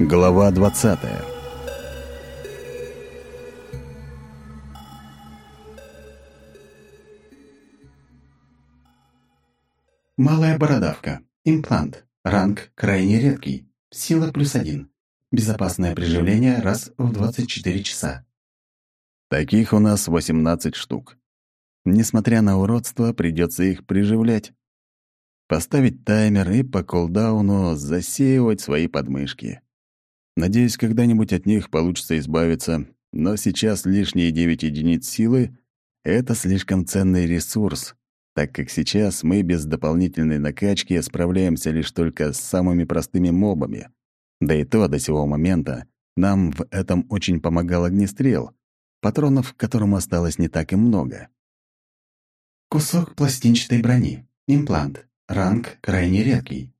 Глава 20 Малая бородавка. Имплант. Ранг крайне редкий. Сила плюс один. Безопасное приживление раз в 24 часа. Таких у нас 18 штук. Несмотря на уродство, придется их приживлять. Поставить таймер и по колдауну засеивать свои подмышки. Надеюсь, когда-нибудь от них получится избавиться, но сейчас лишние 9 единиц силы — это слишком ценный ресурс, так как сейчас мы без дополнительной накачки справляемся лишь только с самыми простыми мобами. Да и то до сего момента нам в этом очень помогал огнестрел, патронов которому осталось не так и много. Кусок пластинчатой брони. Имплант. Ранг крайне редкий.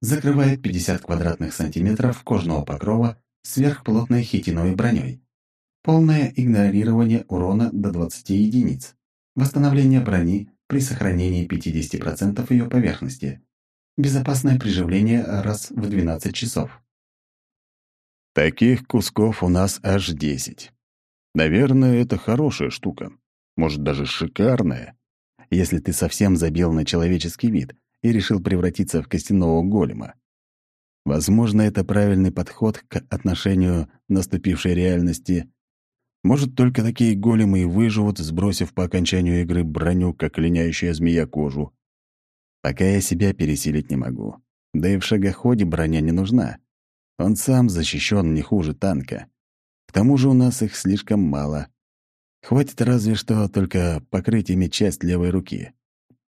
Закрывает 50 квадратных сантиметров кожного покрова сверхплотной хитиновой броней. Полное игнорирование урона до 20 единиц. Восстановление брони при сохранении 50% ее поверхности. Безопасное приживление раз в 12 часов. Таких кусков у нас аж 10. Наверное, это хорошая штука. Может, даже шикарная, если ты совсем забил на человеческий вид и решил превратиться в костяного голема. Возможно, это правильный подход к отношению наступившей реальности. Может, только такие големы и выживут, сбросив по окончанию игры броню, как линяющая змея кожу. Пока я себя пересилить не могу. Да и в шагоходе броня не нужна. Он сам защищен не хуже танка. К тому же у нас их слишком мало. Хватит разве что только покрыть ими часть левой руки.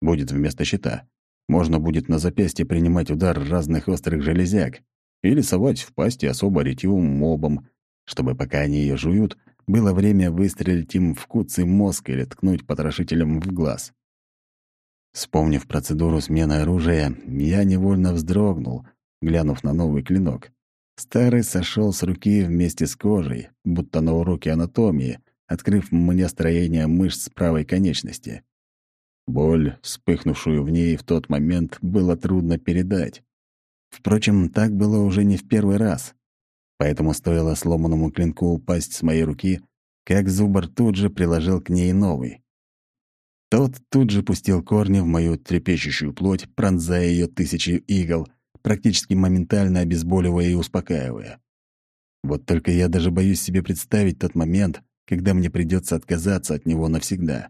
Будет вместо щита. Можно будет на запястье принимать удар разных острых железяк или совать в пасти особо ретивым мобом, чтобы пока они ее жуют, было время выстрелить им в куцый мозг или ткнуть потрошителем в глаз. Вспомнив процедуру смены оружия, я невольно вздрогнул, глянув на новый клинок. Старый сошел с руки вместе с кожей, будто на уроке анатомии, открыв мне строение мышц правой конечности. Боль, вспыхнувшую в ней в тот момент, было трудно передать. Впрочем, так было уже не в первый раз. Поэтому стоило сломанному клинку упасть с моей руки, как зубр тут же приложил к ней новый. Тот тут же пустил корни в мою трепещущую плоть, пронзая ее тысячи игл, практически моментально обезболивая и успокаивая. Вот только я даже боюсь себе представить тот момент, когда мне придется отказаться от него навсегда.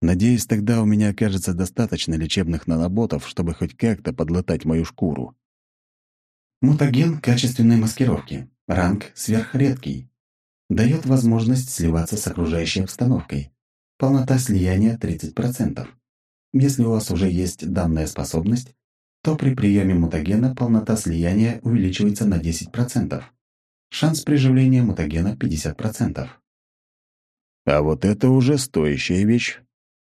Надеюсь, тогда у меня окажется достаточно лечебных наноботов, чтобы хоть как-то подлатать мою шкуру. Мутаген качественной маскировки. Ранг сверхредкий. Дает возможность сливаться с окружающей обстановкой. Полнота слияния 30%. Если у вас уже есть данная способность, то при приеме мутагена полнота слияния увеличивается на 10%. Шанс приживления мутагена 50%. А вот это уже стоящая вещь.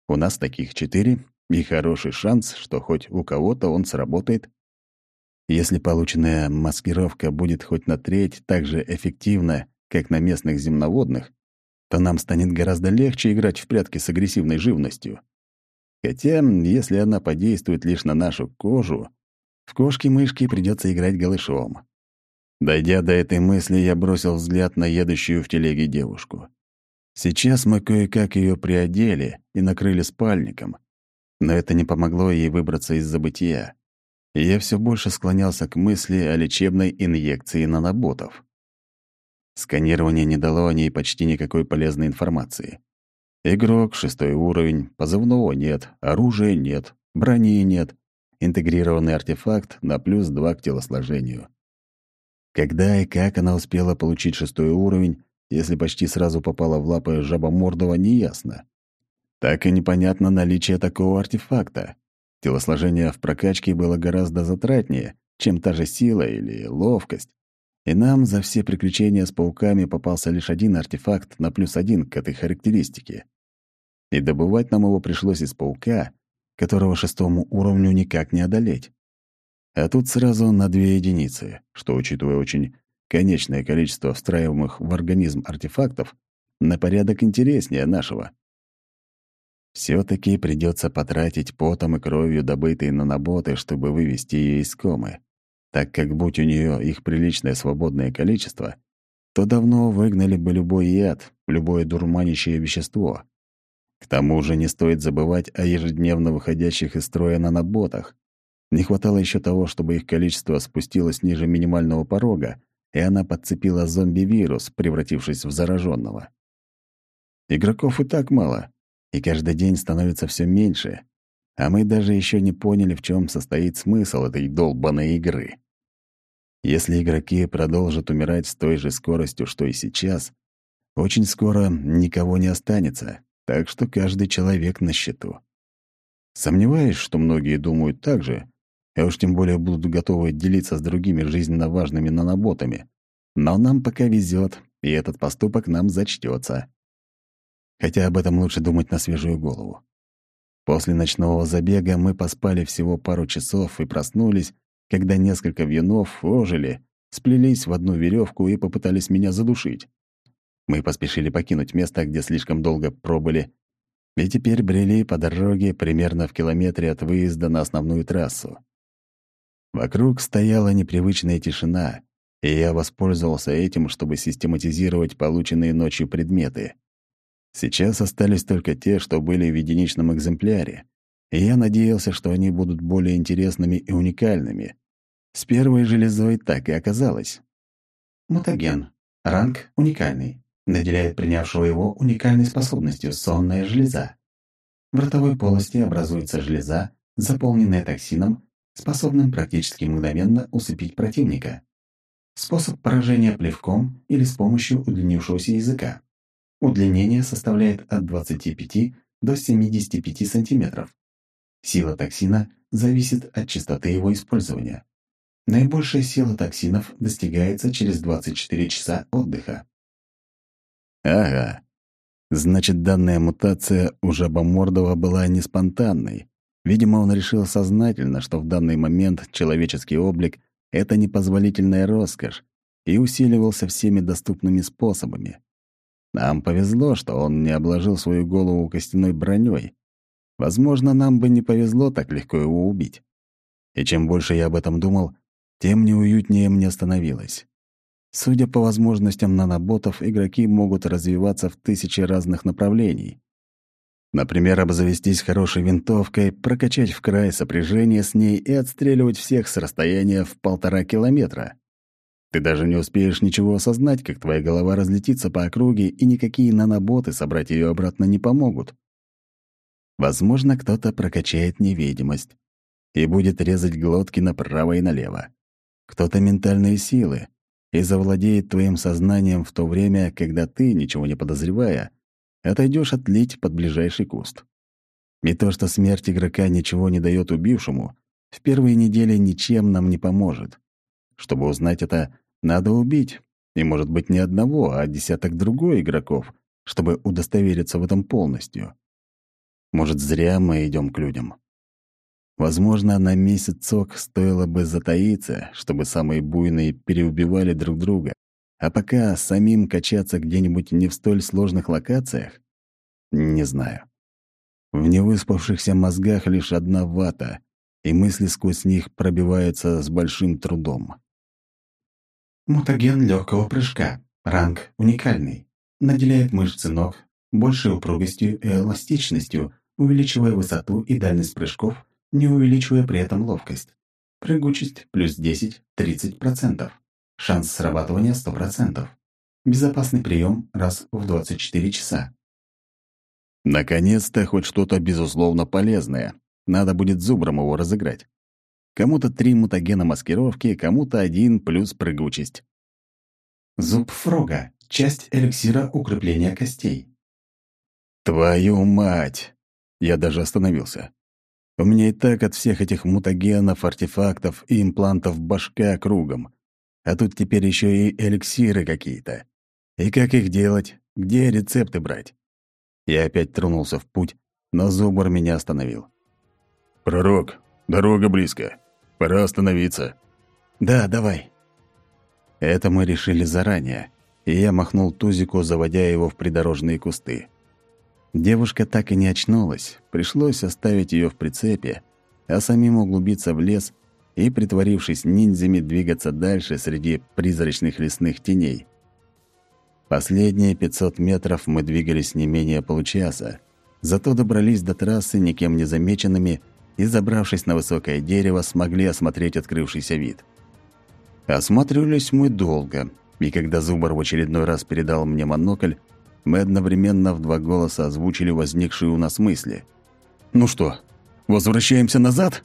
У нас таких четыре, и хороший шанс, что хоть у кого-то он сработает. Если полученная маскировка будет хоть на треть так же эффективна, как на местных земноводных, то нам станет гораздо легче играть в прятки с агрессивной живностью. Хотя, если она подействует лишь на нашу кожу, в кошки-мышки придется играть голышом. Дойдя до этой мысли, я бросил взгляд на едущую в телеге девушку. Сейчас мы кое-как ее приодели и накрыли спальником, но это не помогло ей выбраться из забытия. Я все больше склонялся к мысли о лечебной инъекции наноботов. Сканирование не дало о ней почти никакой полезной информации. Игрок, шестой уровень, позывного нет, оружия нет, брони нет, интегрированный артефакт на плюс два к телосложению. Когда и как она успела получить шестой уровень, если почти сразу попала в лапы жабомордого, неясно. Так и непонятно наличие такого артефакта. Телосложение в прокачке было гораздо затратнее, чем та же сила или ловкость. И нам за все приключения с пауками попался лишь один артефакт на плюс один к этой характеристике. И добывать нам его пришлось из паука, которого шестому уровню никак не одолеть. А тут сразу на две единицы, что, учитывая очень конечное количество встраиваемых в организм артефактов, на порядок интереснее нашего. все таки придется потратить потом и кровью добытые наноботы, чтобы вывести ее из комы. так как будь у нее их приличное свободное количество, то давно выгнали бы любой яд, любое дурманящее вещество. К тому же не стоит забывать о ежедневно выходящих из строя наноботах. Не хватало еще того, чтобы их количество спустилось ниже минимального порога, и она подцепила зомби-вирус, превратившись в зараженного. Игроков и так мало, и каждый день становится все меньше, а мы даже еще не поняли, в чем состоит смысл этой долбанной игры. Если игроки продолжат умирать с той же скоростью, что и сейчас, очень скоро никого не останется, так что каждый человек на счету. Сомневаюсь, что многие думают так же, а уж тем более будут готовы делиться с другими жизненно важными наноботами. Но нам пока везет, и этот поступок нам зачтется. Хотя об этом лучше думать на свежую голову. После ночного забега мы поспали всего пару часов и проснулись, когда несколько вьюнов ожили, сплелись в одну веревку и попытались меня задушить. Мы поспешили покинуть место, где слишком долго пробыли, и теперь брели по дороге примерно в километре от выезда на основную трассу. Вокруг стояла непривычная тишина, и я воспользовался этим, чтобы систематизировать полученные ночью предметы. Сейчас остались только те, что были в единичном экземпляре, и я надеялся, что они будут более интересными и уникальными. С первой железой так и оказалось. Мутаген. Ранг уникальный. Наделяет принявшего его уникальной способностью сонная железа. В ротовой полости образуется железа, заполненная токсином способным практически мгновенно усыпить противника. Способ поражения плевком или с помощью удлинившегося языка. Удлинение составляет от 25 до 75 см. Сила токсина зависит от частоты его использования. Наибольшая сила токсинов достигается через 24 часа отдыха. Ага. Значит, данная мутация у Жабомордова была не спонтанной. Видимо, он решил сознательно, что в данный момент человеческий облик — это непозволительная роскошь, и усиливался всеми доступными способами. Нам повезло, что он не обложил свою голову костяной броней. Возможно, нам бы не повезло так легко его убить. И чем больше я об этом думал, тем неуютнее мне становилось. Судя по возможностям наноботов, игроки могут развиваться в тысячи разных направлений. Например, обзавестись хорошей винтовкой, прокачать в край сопряжение с ней и отстреливать всех с расстояния в полтора километра. Ты даже не успеешь ничего осознать, как твоя голова разлетится по округе, и никакие наноботы собрать ее обратно не помогут. Возможно, кто-то прокачает невидимость и будет резать глотки направо и налево. Кто-то ментальные силы и завладеет твоим сознанием в то время, когда ты, ничего не подозревая, отойдешь отлить под ближайший куст. И то, что смерть игрока ничего не дает убившему, в первые недели ничем нам не поможет. Чтобы узнать это, надо убить, и, может быть, не одного, а десяток другой игроков, чтобы удостовериться в этом полностью. Может, зря мы идем к людям. Возможно, на месяцок стоило бы затаиться, чтобы самые буйные переубивали друг друга, а пока самим качаться где-нибудь не в столь сложных локациях? Не знаю. В невыспавшихся мозгах лишь одна вата, и мысли сквозь них пробиваются с большим трудом. Мутаген легкого прыжка. Ранг уникальный. Наделяет мышцы ног большей упругостью и эластичностью, увеличивая высоту и дальность прыжков, не увеличивая при этом ловкость. Прыгучесть плюс 10-30%. Шанс срабатывания 100%. Безопасный прием раз в 24 часа. Наконец-то хоть что-то безусловно полезное. Надо будет зубром его разыграть. Кому-то три мутагена маскировки, кому-то один плюс прыгучесть. Зуб фрога. Часть эликсира укрепления костей. Твою мать! Я даже остановился. У меня и так от всех этих мутагенов, артефактов и имплантов башка кругом. А тут теперь еще и эликсиры какие-то. И как их делать? Где рецепты брать? Я опять тронулся в путь, но Зубр меня остановил. «Пророк, дорога близко. Пора остановиться». «Да, давай». Это мы решили заранее, и я махнул Тузику, заводя его в придорожные кусты. Девушка так и не очнулась, пришлось оставить ее в прицепе, а самим углубиться в лес и, притворившись ниндзями, двигаться дальше среди призрачных лесных теней. Последние 500 метров мы двигались не менее получаса, зато добрались до трассы никем не замеченными и, забравшись на высокое дерево, смогли осмотреть открывшийся вид. Осматривались мы долго, и когда Зубар в очередной раз передал мне монокль, мы одновременно в два голоса озвучили возникшие у нас мысли. «Ну что, возвращаемся назад?»